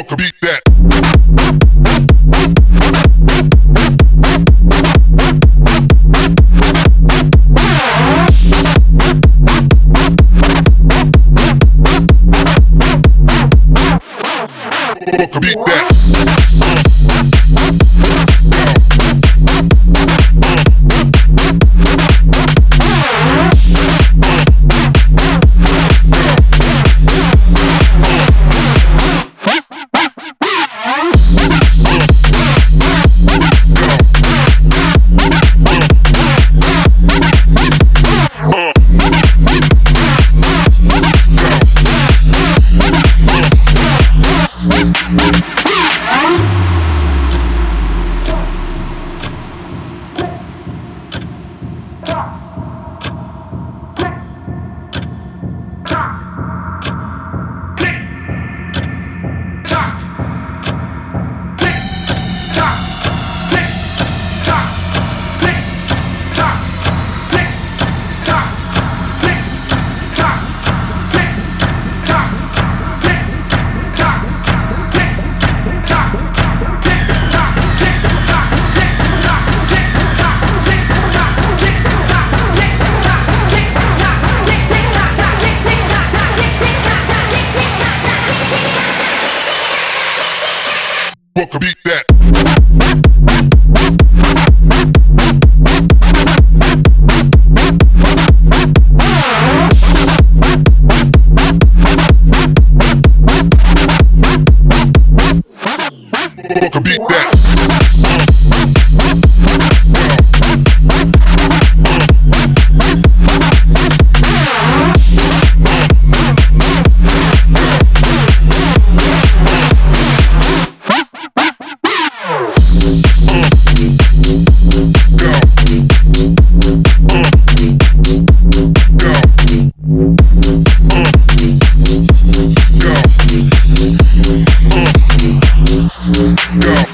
that. Fuck a beat that. Fuck a beat that. Beat that. Go.